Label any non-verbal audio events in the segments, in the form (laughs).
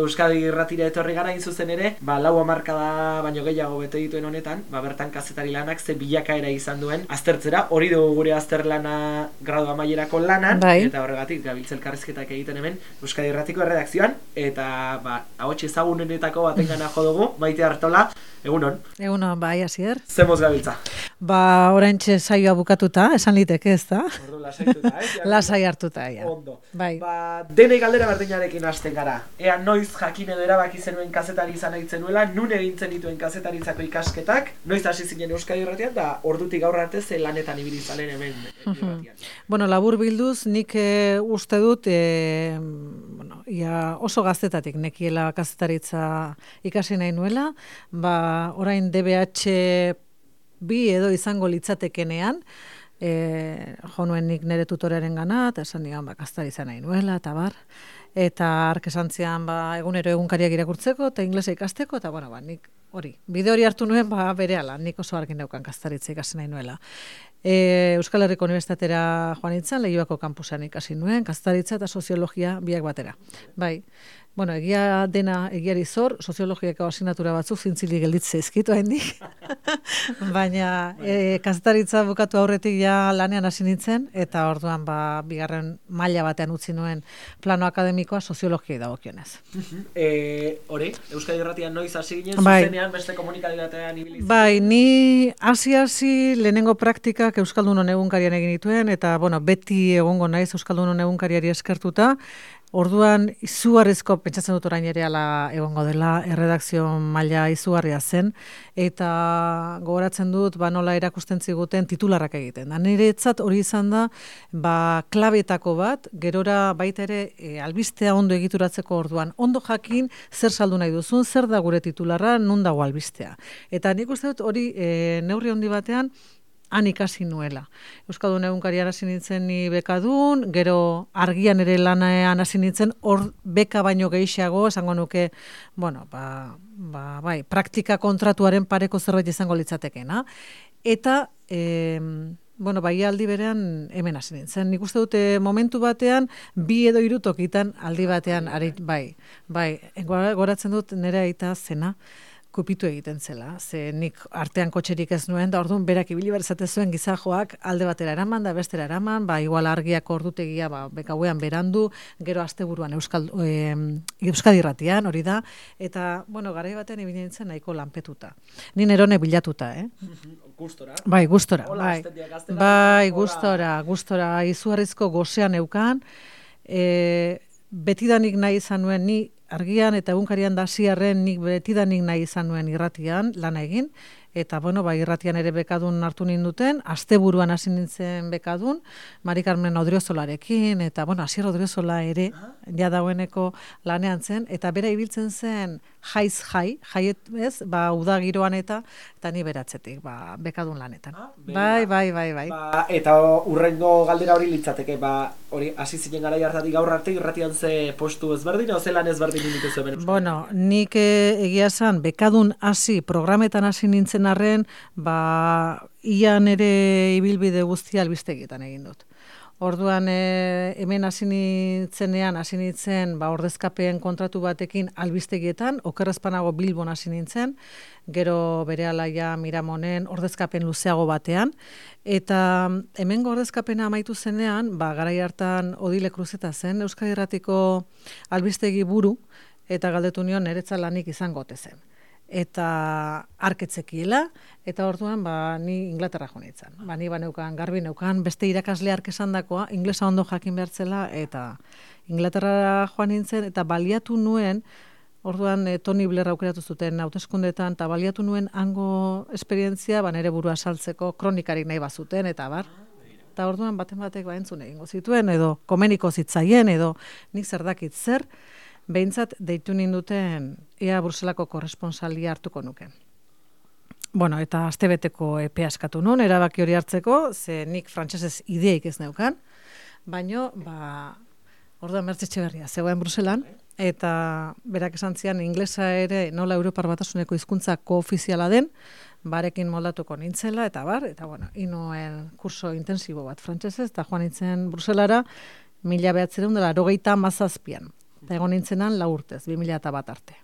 Euskadi irratira etorri gara zuzen ere, ba, lau amarkada baino gehiago bete dituen honetan, ba, bertan kazetari lanak ze bilakaera izan duen aztertzera, hori dugu gure azterlana gradu amaierako lanan, bai. eta horregatik gabiltzelkarrizketak egiten hemen Euskadi irratiko erredakzioan, eta ba, hau ezagunenetako baten gana jo dugu, maite hartola, egunon. Egunon, bai, hasier. Zemoz gabiltza. Ba, oraintxe saioa bukatuta, esan liteke, ez da? Ordu lasaituta, (laughs) eh? Lasai hartuta, ja. Ondo. Bai. Ba, denei galdera berdinarekin hasten gara. Ea noiz jakin edo erabaki zenuen kazetari izan nahi zenuela, nun egintzen dituen kazetaritzako ikasketak, noiz hasi zinen Euskadi Irratian, da ordutik gaur arte ze lanetan ibili zalen hemen irratian. Bueno, labur bilduz, nik e, uste dut, e, bueno, ia oso gaztetatik nekiela kazetaritza ikasi nahi nuela, ba, orain DBH bi edo izango litzatekenean, e, jo nuen nik nire tutorearen gana, eta esan nigan, ba, kazetaritza nahi nuela, eta bar, eta ark esan ba, egunero egunkariak irakurtzeko, eta inglesa ikasteko, eta bueno, ba, nik hori, bide hori hartu nuen, ba, berehala, nik oso argin daukan kastaritza ikasi nahi nuela. E, Euskal Herriko Unibertsitatera joan nintzen, lehioako kampusan ikasi nuen, kastaritza eta soziologia biak batera. Bai, bueno, egia dena egiari zor, soziologiako asignatura batzuk zintzili gelditze ezkitu haindik. (laughs) Baina e, kazetaritza bukatu aurretik ja lanean hasi nintzen, eta orduan ba, bigarren maila batean utzi nuen plano akademikoa soziologiai dagokionez. e, hori, Euskadi Irratian noiz hasi ginen, Bai. zuzenean beste komunikabidatean ibili zen. Bai, ni hasi hasi lehenengo praktikak Euskaldunon egunkarian egin dituen, eta bueno, beti egongo naiz Euskaldunon egunkariari eskertuta, Orduan, izugarrizko, pentsatzen dut orain ere ala egongo dela, erredakzio maila izugarria zen, eta gogoratzen dut, ba nola erakusten ziguten titularrak egiten. Da, niretzat hori izan da, ba, klabetako bat, gerora baita ere e, albistea ondo egituratzeko orduan. Ondo jakin, zer saldu nahi duzun, zer da gure titularra, nun dago albistea. Eta nik uste dut hori e, neurri handi batean, han ikasi nuela. Euskadun egunkarian hasi nintzen ni bekadun, gero argian ere lanean hasi nintzen, hor beka baino gehiago, esango nuke, bueno, ba, ba, bai, praktika kontratuaren pareko zerbait izango litzatekena. Eta, e, bueno, bai aldi berean hemen hasi nintzen. Nik uste dute momentu batean, bi edo hiru tokitan aldi batean, ari, bai, bai, goratzen dut nire aita zena, kupitu egiten zela. Ze nik artean kotxerik ez nuen, da orduan berak ibili berzate zuen gizajoak alde batera eraman, da bestera eraman, ba, igual argiak ordutegia ba, bekauean berandu, gero asteburuan Euskal, e, Euskadi irratian, hori da, eta, bueno, garai batean ibili nintzen nahiko lanpetuta. Ni nerone bilatuta, eh? (laughs) Gustora. Bai, gustora, Hola, bai. gaztela, Bai, hola. gustora, gustora, izugarrizko gozean eukan, e, betidanik nahi izan nuen, ni argian eta egunkarian da hasiarren nik betidanik nahi izan nuen irratian lana egin. Eta bueno, ba, irratian ere bekadun hartu ninduten, asteburuan hasi nintzen bekadun, Mari Carmen Odriozolarekin, eta bueno, Asier Odriozola ere, ja dagoeneko lanean zen, eta bera ibiltzen zen jaiz jai, jaiet ez, ba, uda giroan eta, eta ni beratzetik, ba, bekadun lanetan. Ah, bai, bai, bai, bai. Ba, eta urrengo galdera hori litzateke, ba, hori hasi zinen garai hartatik gaur arte irratian ze postu ezberdin, o ze lan ezberdin dituzu hemen. Bueno, nik eh, egia esan, bekadun hasi, programetan hasi nintzen arren, ba, ian ere ibilbide guztia albistegietan egin dut. Orduan e, hemen hasi nintzenean, hasi nintzen ba, ordezkapen kontratu batekin albistegietan, okerrezpanago Bilbon hasi nintzen, gero bere alaia Miramonen ordezkapen luzeago batean, eta hemen ordezkapena amaitu zenean, ba, garai hartan Odile Kruzeta zen, Euskadi Irratiko albistegi buru, eta galdetu nion niretza lanik izango ote zen. Eta arketzekiela, eta orduan ba, ni Inglaterra jo nintzen. Ba, ni baneukan, garbi neukan, beste irakasle ark esandakoa, inglesa ondo jakin behartzela, eta Inglaterra joan nintzen, eta baliatu nuen, orduan e, Tony Blair aukeratu zuten hauteskundetan, eta baliatu nuen hango esperientzia, ba, nere burua saltzeko kronikarik nahi bazuten, eta bar, eta orduan baten batek ba entzun egingo zituen, edo komeniko zitzaien, edo nik zer dakit zer, behintzat deitu ninduten ea Bruselako korresponsalia hartuko nuke. Bueno, eta astebeteko epea eskatu nun, erabaki hori hartzeko, ze nik frantsesez ideik ez neukan, baino, ba, orduan mertzetxe berria, zegoen Bruselan, eta berak esan zian inglesa ere nola Europar batasuneko hizkuntza koofiziala den, barekin moldatuko nintzela, eta bar, eta bueno, inoen kurso intensibo bat frantsesez, eta joan nintzen Bruselara, mila behatzerun dela, rogeita mazazpian. Eta egon nintzenan lau urtez, 2000 bat arte.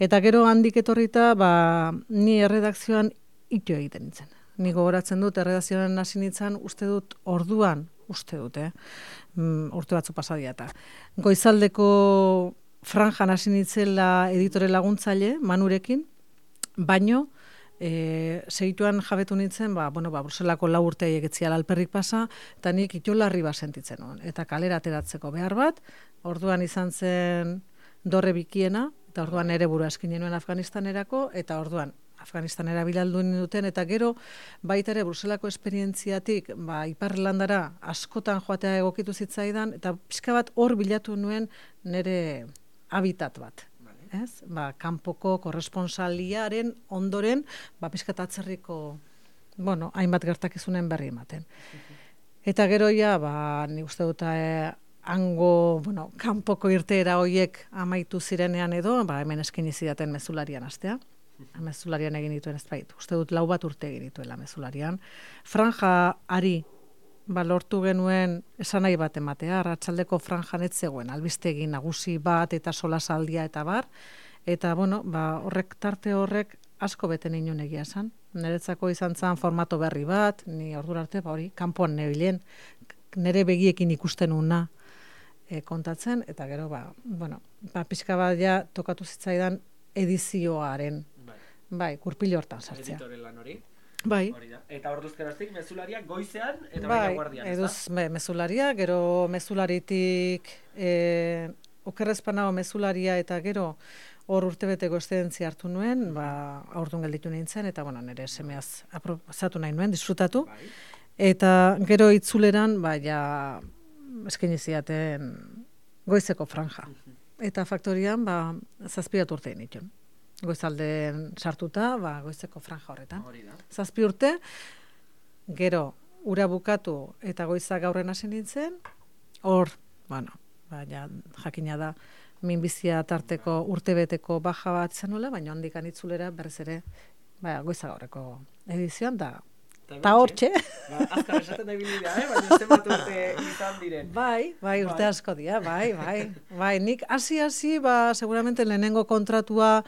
Eta gero handik etorrita, ba, ni erredakzioan ito egiten nintzen. Ni gogoratzen dut, erredakzioan hasi nintzen, uste dut orduan, uste dut, eh? Mm, urte batzu pasadia eta. Goizaldeko franjan hasi nintzela editore laguntzaile, manurekin, baino, e, segituan jabetu nintzen, ba, bueno, ba, Bruselako lau urte egetziala alperrik pasa, eta nik itolarri bat sentitzen nuen. Eta kalera ateratzeko behar bat, orduan izan zen dorre bikiena, eta orduan ere buru nuen Afganistanerako, eta orduan Afganistanera bilaldu duten, eta gero baita ere Bruselako esperientziatik ba, Iparlandara askotan joatea egokitu zitzaidan, eta pixka bat hor bilatu nuen nire habitat bat ez? Ba, kanpoko korresponsaliaren ondoren, ba, atzerriko, bueno, hainbat gertakizunen berri ematen. Eta gero ja, ba, ni uste dut, eh, hango, bueno, kanpoko irteera hoiek amaitu zirenean edo, ba, hemen eskini zidaten mezularian astea. Mezularian egin dituen ez baitu. Uste dut lau bat urte egin dituela mezularian. Franja ari ba, lortu genuen esan nahi bat ematea, ratzaldeko franjan zegoen, albistegi nagusi bat eta sola saldia eta bar, eta bueno, ba, horrek tarte horrek asko beten inun egia esan. Neretzako izan zen formato berri bat, ni ordu arte, ba, hori, kanpoan nebilen, nere begiekin ikusten una e, kontatzen, eta gero, ba, bueno, ba, pixka bat ja tokatu zitzaidan edizioaren, bai, bai kurpilo hortan sartzea. Editore lan hori. Bai. Eta orduz geroztik mezularia goizean eta bai, guardian, eduz, be, mezularia, gero mezularitik e, okerrezpanago mezularia eta gero hor urtebeteko estedentzia hartu nuen, ba, aurtun gelditu nintzen, eta bueno, nire semeaz aprobazatu nahi nuen, disfrutatu. Bai. Eta gero itzuleran, ba, ja, esken ziaten goizeko franja. Eta faktorian, ba, zazpiat urtein itun goizalden sartuta, ba, goizeko franja horretan. Zazpi urte, gero, ura bukatu eta goiza gaurren hasi nintzen, hor, bueno, baina jakina da, minbizia tarteko urtebeteko baja bat zenula, baina handik anitzulera berriz ere, ba, goiza gaurreko edizioan, da Ta hortxe. Ba, azkar esaten da bilidea, eh? baina zenbat urte izan diren. Bai, bai, urte bai. asko dira, bai, bai. Bai, nik hasi-hasi, ba, seguramente lehenengo kontratua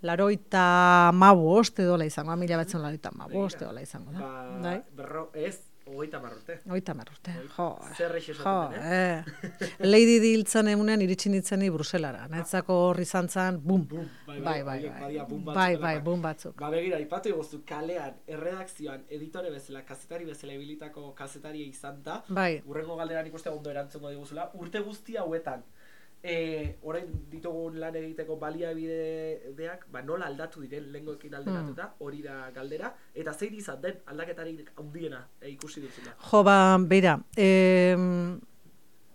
laroita mabost edo la izango, mila batzen laroita mabost edo la izango. Da? Ba, bai. berro, ez, Ogeita marrute. Ogeita marrute. Jo, Zer jo, eh? eh. Lady Diltzen egunean iritsi nintzen Bruselara. Netzako horri zantzan, bum. Bum, bai, bai, bai, bai, bai, bai, bum batzuk. Ba, begira, ipatu egoztu kalean, erredakzioan, editore bezala, kazetari bezala, ebilitako kazetaria izan da. Bai. Urrengo galderan ikuste ondo erantzungo diguzula. Urte guzti hauetan, e, orain ditugun lan egiteko baliabideak, ba, nola aldatu diren lengoekin alderatuta, hmm. hori da galdera, eta zein izan den aldaketarik handiena e, ikusi duzuna? Jo, ba, beira, e,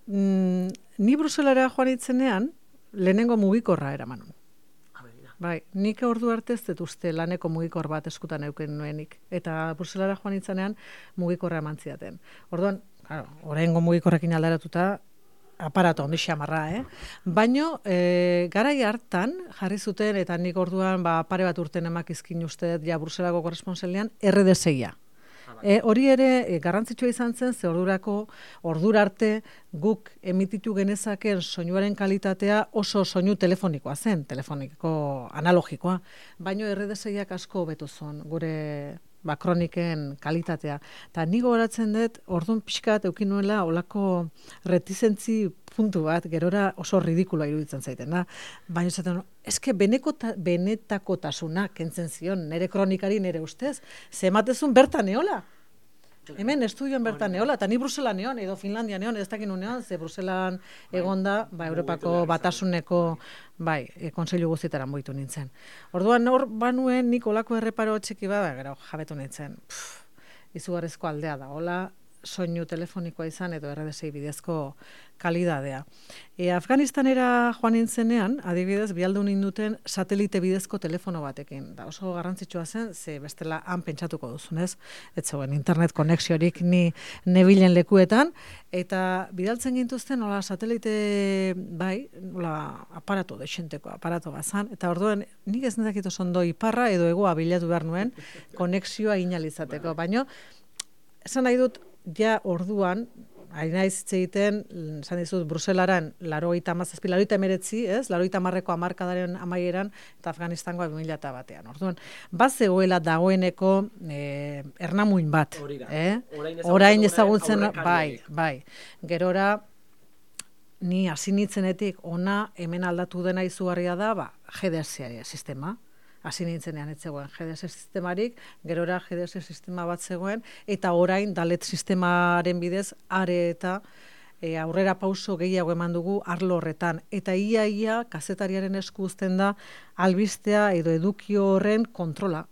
mm, ni Bruselara joan itzenean, lehenengo mugikorra eraman. Ah, bai, nik ordu arte ez dut uste laneko mugikor bat eskutan euken nuenik. Eta Bruselara joan itzenean mugikorra eman zidaten. Orduan, claro, oraingo mugikorrekin aldaratuta, aparato ondo xamarra, eh? Baino, e, garai hartan, jarri zuten, eta nik orduan, ba, pare bat urten emakizkin uste, ja, Bruselako korresponselian, RDSia. Ah, bai. E, hori ere, e, garrantzitsua izan zen, ze ordurako, ordura arte, guk emititu genezaken soinuaren kalitatea oso soinu telefonikoa zen, telefoniko analogikoa. Baino, RDSiak asko betu zon, gure ba, kroniken kalitatea. Ta ni gogoratzen dut, orduan pixkat eukin nuela olako retizentzi puntu bat, gerora oso ridikuloa iruditzen zaiten, da? Baina zaten, eske beneko ta, benetako tasuna kentzen zion, nere kronikari nere ustez, ze ematezun bertan eola. Hemen estudioan bertan neola, eta ni Brusela neon, edo Finlandia neon, ez dakin neon, ze Bruselan bai. egonda, ba, Europako batasuneko, bai, e, konseilu guztietara moitu nintzen. Orduan, hor banuen nik olako erreparo txiki bada, gara, jabetu nintzen. izugarrizko aldea da, hola, soinu telefonikoa izan edo RDSI bidezko kalidadea. E, Afganistanera joan nintzenean, adibidez, bialdu ninduten satelite bidezko telefono batekin. Da oso garrantzitsua zen, ze bestela han pentsatuko duzunez, ez? Zegoen internet konexiorik ni nebilen lekuetan, eta bidaltzen gintuzten, hola, satelite, bai, hola, aparato desenteko, aparato bazan, eta orduen, nik ez nedakito zondo iparra edo egoa bilatu behar nuen, konexioa inalizateko, baino, esan nahi dut, ja orduan Ari naiz hitz egiten, esan dizut, Bruselaran, laro eta mazazpi, laro eta emeretzi, ez? Laro eta marreko amarkadaren amaieran, eta Afganistangoa 2000 batean. Orduan, bat zegoela dagoeneko eh, ernamuin bat. Hori da. Eh? Orain Orain ezagutzen bai, bai. Gerora, ni hasi nintzenetik ona hemen aldatu dena izugarria da, ba, GDS sistema. Hasi nintzenean ez zegoen GDS sistemarik, gerora GDS sistema bat zegoen, eta orain dalet sistemaren bidez are eta e, aurrera pauso gehiago eman dugu arlo horretan. Eta ia ia kazetariaren esku uzten da albistea edo edukio horren kontrola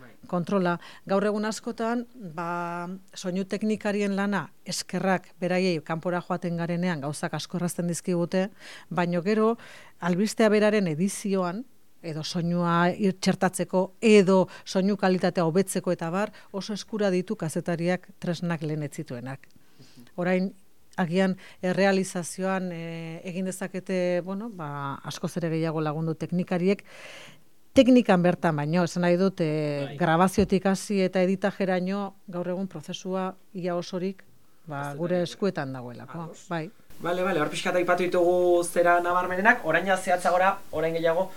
Bai. kontrola. Gaur egun askotan, ba, soinu teknikarien lana eskerrak beraiei kanpora joaten garenean gauzak asko errazten dizkigute, baino gero albistea beraren edizioan edo soinua txertatzeko edo soinu kalitatea hobetzeko eta bar oso eskura ditu kazetariak tresnak lehen ez zituenak. Orain agian errealizazioan e, egin dezakete, bueno, ba, askoz ere gehiago lagundu teknikariek, teknikan bertan baino, esan nahi dut, e, grabaziotik hasi eta editajeraino gaur egun prozesua ia osorik ba, gure eskuetan dagoelako. Bai. Bale, bale, hor pixkat aipatu ditugu zera nabarmenenak, orain zehatzagora, orain gehiago,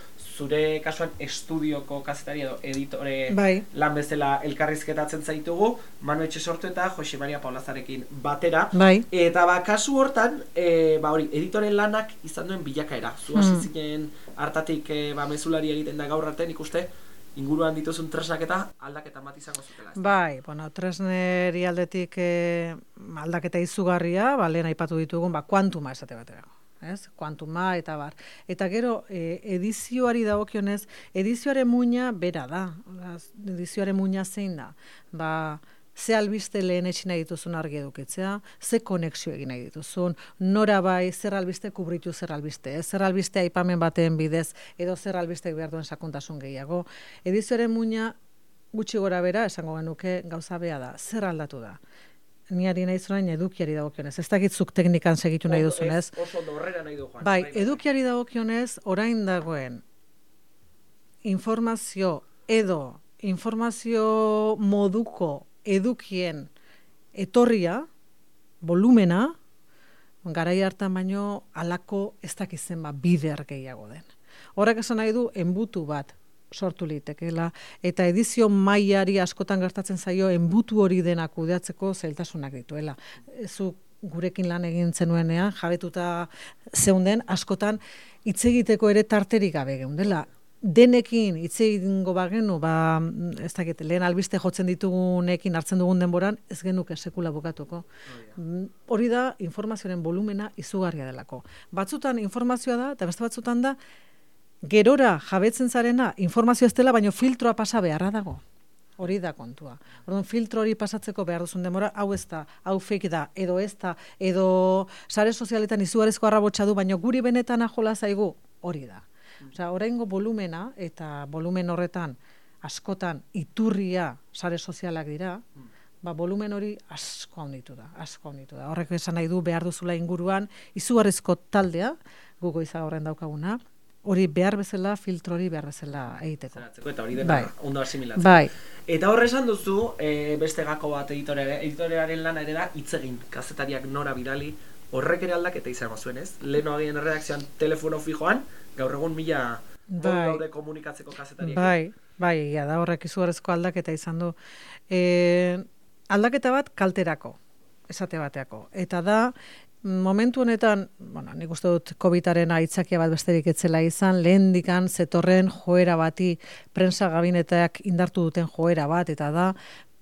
zure kasuan estudioko kazetari edo editore Bai. lan bezala elkarrizketatzen zaitugu, Manu Etxe sortu eta Jose Maria Paulazarekin batera. Bai. Eta ba, kasu hortan, e, ba hori, editoren lanak izan duen bilakaera. Zu hasi Hmm. zinen hartatik e, ba, mezulari egiten da gaur arte, nik uste, inguruan dituzun tresnak eta aldaketa bat izango zutela. ezta? Bai, bueno, tresneri aldetik eh, aldaketa izugarria, ba, lehen aipatu ditugun, ba, kuantuma esate baterako. Ez? Kuantuma eta bar. Eta gero, eh, edizioari dagokionez, edizioaren muina bera da. Edizioaren muina zein da? Ba, ze albiste lehen etxin nahi dituzun argi edukitzea, ze konexio egin nahi dituzun, nora bai, zer albiste kubritu zer albiste, ez? zer albiste aipamen baten bidez, edo zer albiste behar duen sakontasun gehiago. Edizioaren muina gutxi gora bera, esango genuke gauza bea da, zer aldatu da. Ni ari naiz orain edukiari dagokionez. Ez dakitzuk teknikan segitu nahi duzunez. ez, Oso horrera nahi du joan. Bai, edukiari dagokionez, orain dagoen informazio edo informazio moduko edukien etorria, volumena, garai hartan baino alako ez dakizen ba bider gehiago den. Horrek esan nahi du enbutu bat sortu litekeela eta edizio mailari askotan gertatzen zaio enbutu hori dena kudeatzeko zailtasunak dituela. Zu gurekin lan egin zenuenean jabetuta zeunden askotan hitz egiteko ere tarterik gabe geundela. Denekin hitz egingo bagenu, ba, ez dakit, lehen albiste jotzen ditugunekin hartzen dugun denboran, ez genuke sekula bukatuko. Mm, Hori da informazioaren volumena izugarria delako. Batzutan informazioa da, eta beste batzutan da, gerora jabetzen zarena informazio ez dela, baino filtroa pasa beharra dago. Hori da kontua. Orduan filtro hori pasatzeko behar duzun demora, hau ez da, hau fake da, edo ez da, edo sare sozialetan izugarrizko arrabotsa du, baino guri benetan ajola zaigu, hori da. Osea, oraingo volumena eta volumen horretan askotan iturria sare sozialak dira, ba, volumen hori asko handitu da, asko handitu da. Horrek esan nahi du behar duzula inguruan, izugarrizko taldea, gugo iza horren daukaguna, hori behar bezala, filtro hori behar bezala egiteko. Zeratzeko, eta hori dena Bai. ondo asimilatzen. Bai, Eta horre esan duzu, e, beste gako bat editore, editorearen lana ere da, hitz egin, kazetariak nora bidali, horrek ere aldaketa izango zuen, ez? Leno agien erredakzioan telefono fijoan, gaur egun mila Bai. daude komunikatzeko kazetariak. Bai, bai, egia da horrek izugarrizko aldaketa izan du. E, aldaketa bat kalterako, esate bateako. Eta da, momentu honetan, bueno, nik uste dut COVID-aren aitzakia bat besterik etzela izan, lehen dikan zetorren joera bati, prensa gabinetak indartu duten joera bat, eta da,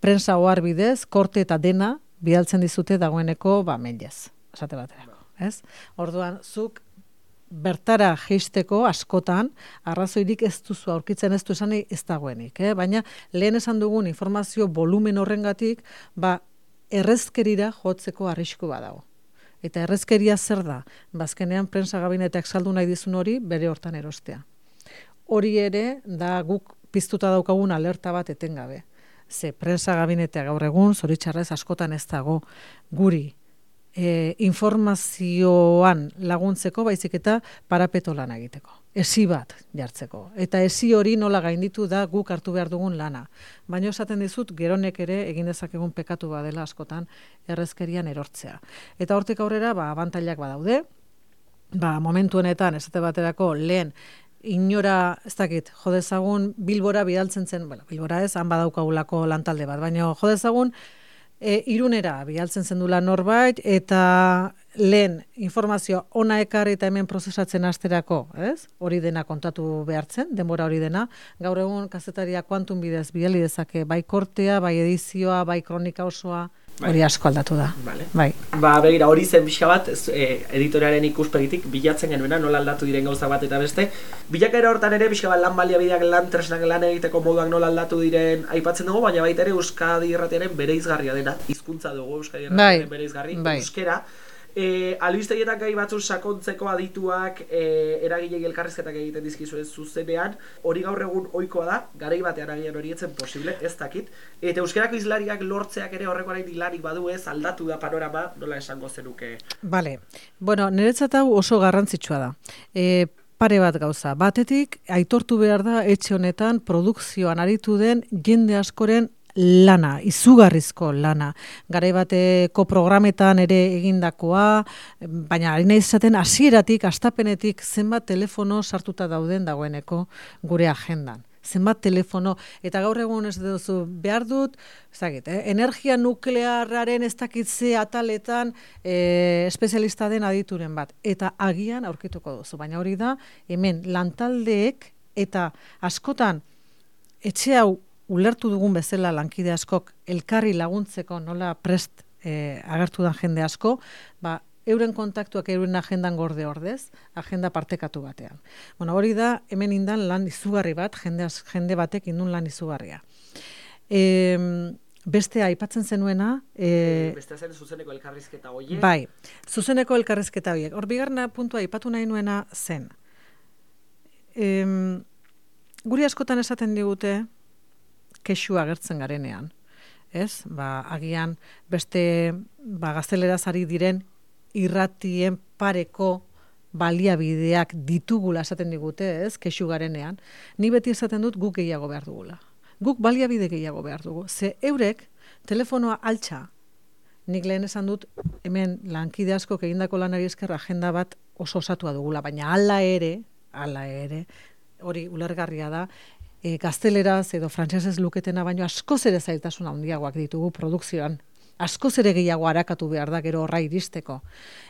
prensa ohar bidez, korte eta dena, bidaltzen dizute dagoeneko, ba, mailez, esate baterako. Ez? Orduan, zuk bertara jeisteko askotan arrazoirik ez duzu aurkitzen ez du esan ez dagoenik, eh? baina lehen esan dugun informazio volumen horrengatik ba errezkerira jotzeko arrisku badago. Eta errezkeria zer da? Bazkenean prensa gabineteak saldu nahi dizun hori bere hortan erostea. Hori ere da guk piztuta daukagun alerta bat etengabe. Ze prensa gabinetea gaur egun zoritxarrez askotan ez dago guri e, informazioan laguntzeko baizik eta parapeto lan egiteko. Esi bat jartzeko. Eta esi hori nola gainditu da guk hartu behar dugun lana. Baina esaten dizut, geronek ere egin dezakegun pekatu badela askotan errezkerian erortzea. Eta hortik aurrera, ba, abantailak badaude, ba, momentu honetan, esate baterako lehen, inora, ez dakit, jodezagun, bilbora bidaltzen zen, bueno, bilbora ez, han badaukagulako lantalde bat, baina jodezagun, e, irunera bialtzen zendula norbait, eta lehen informazio ona ekarri eta hemen prozesatzen asterako, ez? Hori dena kontatu behartzen, denbora hori dena. Gaur egun kazetaria kuantum bidez bidali dezake bai kortea, bai edizioa, bai kronika osoa, bai. hori asko aldatu da. Vale. Bai. Ba, begira, hori zen pixka bat, e, editoriaren ikuspegitik, bilatzen genuena, nola aldatu diren gauza bat eta beste. Bilakera hortan ere, pixka bat lan baliabideak lan tresnak lan egiteko moduak nola aldatu diren aipatzen dugu, baina baita ere Euskadi irratiaren bere izgarria dena, hizkuntza dugu Euskadi irratiaren bai. bere izgarri, bai. euskera, E, albistegietan gai batzu sakontzeko adituak e, eragile elkarrizketak egiten dizkizu ez zuzenean, hori gaur egun ohikoa da, garei batean agian hori etzen posible, ez dakit. Eta euskerako izlariak lortzeak ere horreko arain hilarik badu ez, aldatu da panorama, nola esango zenuke. Bale, bueno, niretzat hau oso garrantzitsua da. E, pare bat gauza. Batetik, aitortu behar da etxe honetan produkzioan aritu den jende askoren lana, izugarrizko lana. Garai bateko programetan ere egindakoa, baina ari nahi izaten hasieratik, astapenetik zenbat telefono sartuta dauden dagoeneko gure agendan. Zenbat telefono, eta gaur egun ez duzu behar dut, zagit, eh? energia nuklearraren ez dakitze ataletan eh, espezialista den adituren bat. Eta agian aurkituko duzu, baina hori da, hemen lantaldeek eta askotan etxe hau ulertu dugun bezala lankide askok elkarri laguntzeko nola prest e, agertu da jende asko, ba, euren kontaktuak euren agendan gorde ordez, agenda partekatu batean. Bueno, hori da, hemen indan lan izugarri bat, jende, jende batek indun lan izugarria. E, beste aipatzen zenuena... E, beste zen zuzeneko elkarrizketa hoiek? Bai, zuzeneko elkarrizketa hoiek. Hor bigarna puntua aipatu nahi nuena zen. E, guri askotan esaten digute, kexu agertzen garenean. Ez? Ba, agian beste ba, gazteleraz ari diren irratien pareko baliabideak ditugula esaten digute, ez? Kexu garenean. Ni beti esaten dut guk gehiago behar dugula. Guk baliabide gehiago behar dugu. Ze eurek telefonoa altxa, nik lehen esan dut hemen lankide asko egindako lanari esker agenda bat oso osatua dugula, baina hala ere, hala ere, hori ulergarria da, e, gazteleraz edo frantsesez luketena baino askoz ere zailtasun handiagoak ditugu produkzioan. Askoz ere gehiago arakatu behar da gero horra iristeko.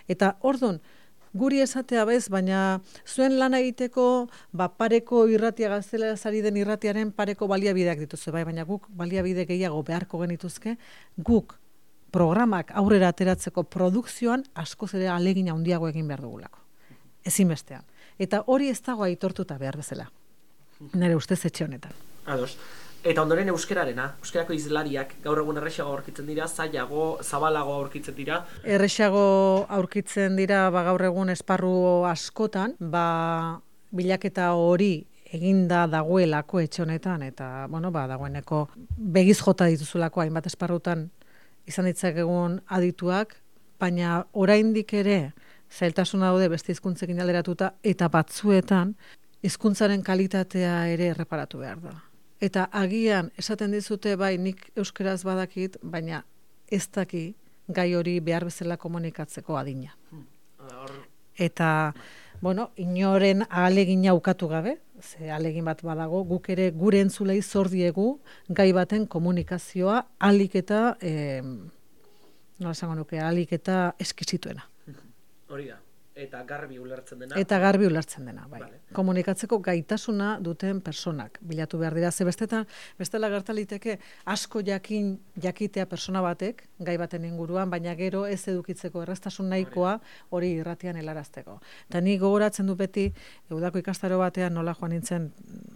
Eta ordon, guri esatea bez, baina zuen lana egiteko ba, pareko irratia gazteleraz ari den irratiaren pareko baliabideak dituzu, bai, baina guk baliabide gehiago beharko genituzke, guk programak aurrera ateratzeko produkzioan askoz ere alegin handiago egin behar dugulako. Ezinbestean. Eta hori ez dago aitortuta behar bezala nire ustez etxe honetan. Ados. Eta ondoren euskerarena, euskerako izlariak gaur egun erresago aurkitzen dira, zailago, zabalago aurkitzen dira. Erresago aurkitzen dira ba, gaur egun esparru askotan, ba, bilaketa hori eginda dagoelako etxe honetan eta bueno, ba, dagoeneko begiz jota dituzulako hainbat esparrutan izan ditzak egun adituak, baina oraindik ere zailtasuna daude beste hizkuntzekin alderatuta eta batzuetan hizkuntzaren kalitatea ere erreparatu behar da. Eta agian esaten dizute bai nik euskeraz badakit, baina ez daki gai hori behar bezala komunikatzeko adina. Eta, bueno, inoren alegin ukatu gabe, ze alegin bat badago, guk ere gure entzulei zordiegu gai baten komunikazioa alik eta, eh, nola esango nuke, alik eta eskizituena. Hori da eta garbi ulertzen dena. Eta garbi ulertzen dena, bai. Komunikatzeko gaitasuna duten personak bilatu behar dira ze bestetan, bestela gertaliteke asko jakin jakitea persona batek gai baten inguruan, baina gero ez edukitzeko errestasun nahikoa hori irratian helarazteko. Eta ni gogoratzen du beti eudako ikastaro batean nola joan nintzen,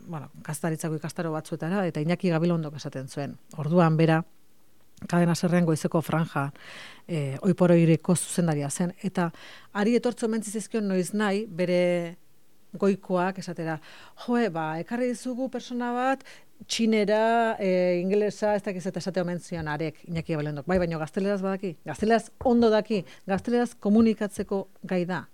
bueno, kastaritzako ikastaro batzuetara eta Iñaki Gabilondok esaten zuen. Orduan bera kadena zerren goizeko franja e, oiporo ireko zuzendaria zen. Eta ari etortzen mentzizizkion noiz nahi, bere goikoak esatera, joe, ba, ekarri dizugu persona bat, txinera, e, ingelesa, ez dakiz eta esate omen zion arek, inaki abalendok. Bai, baina gazteleraz badaki, gazteleraz ondo daki, gazteleraz komunikatzeko gai da.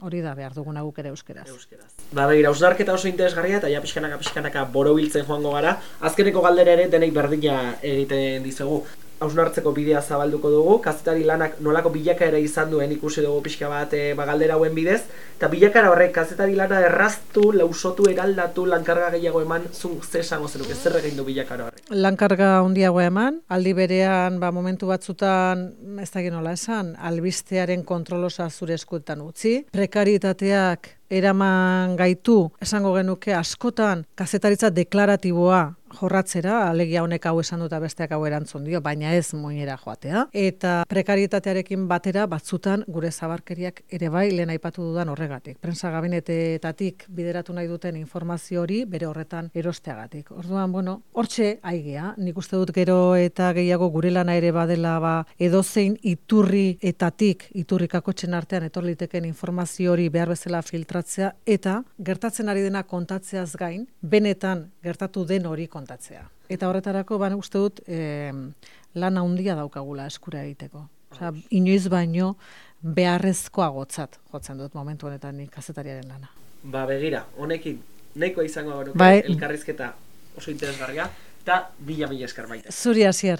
Hori da behar duguna guk ere euskeraz. Euskeraz. Ba, begira, ausnarketa oso interesgarria eta ja pixkanaka pixkanaka borobiltzen joango gara. Azkeneko galdera ere denei berdina egiten dizugu. Hausnartzeko bidea zabalduko dugu, kazetari lanak nolako bilakaera izan duen ikusi dugu pixka bat e, ba, galdera hauen bidez, eta bilakara horrek kazetari lana erraztu, lausotu, eraldatu, lankarga gehiago eman, zun ze esango zenuke, zer egin du bilakara horrek? Lankarga handiago eman, aldi berean ba, momentu batzutan, ez da nola esan, albistearen kontrolosa zure eskuetan utzi, prekaritateak eraman gaitu, esango genuke askotan kazetaritza deklaratiboa jorratzera, alegia honek hau esan dut besteak hau erantzun dio, baina ez moinera joatea. Eta prekaritatearekin batera batzutan gure zabarkeriak ere bai lehen aipatu dudan horregatik. Prensa gabineteetatik bideratu nahi duten informazio hori bere horretan erosteagatik. Orduan, bueno, hortxe aigea, nik uste dut gero eta gehiago gure lana ere badela ba, edozein iturri etatik, iturrikakotxen artean etorliteken informazio hori behar bezala filtratzea, eta gertatzen ari dena kontatzeaz gain, benetan gertatu den hori kontatzea. Eta horretarako, ban uste dut, e, lan handia daukagula eskura egiteko. Osea, inoiz baino beharrezkoa gotzat, jotzen dut momentu honetan nik kazetariaren lana. Ba, begira, honekin, nahikoa izango gaur, Bai. elkarrizketa oso interesgarria, eta bila mila esker baita. Zuri hasier.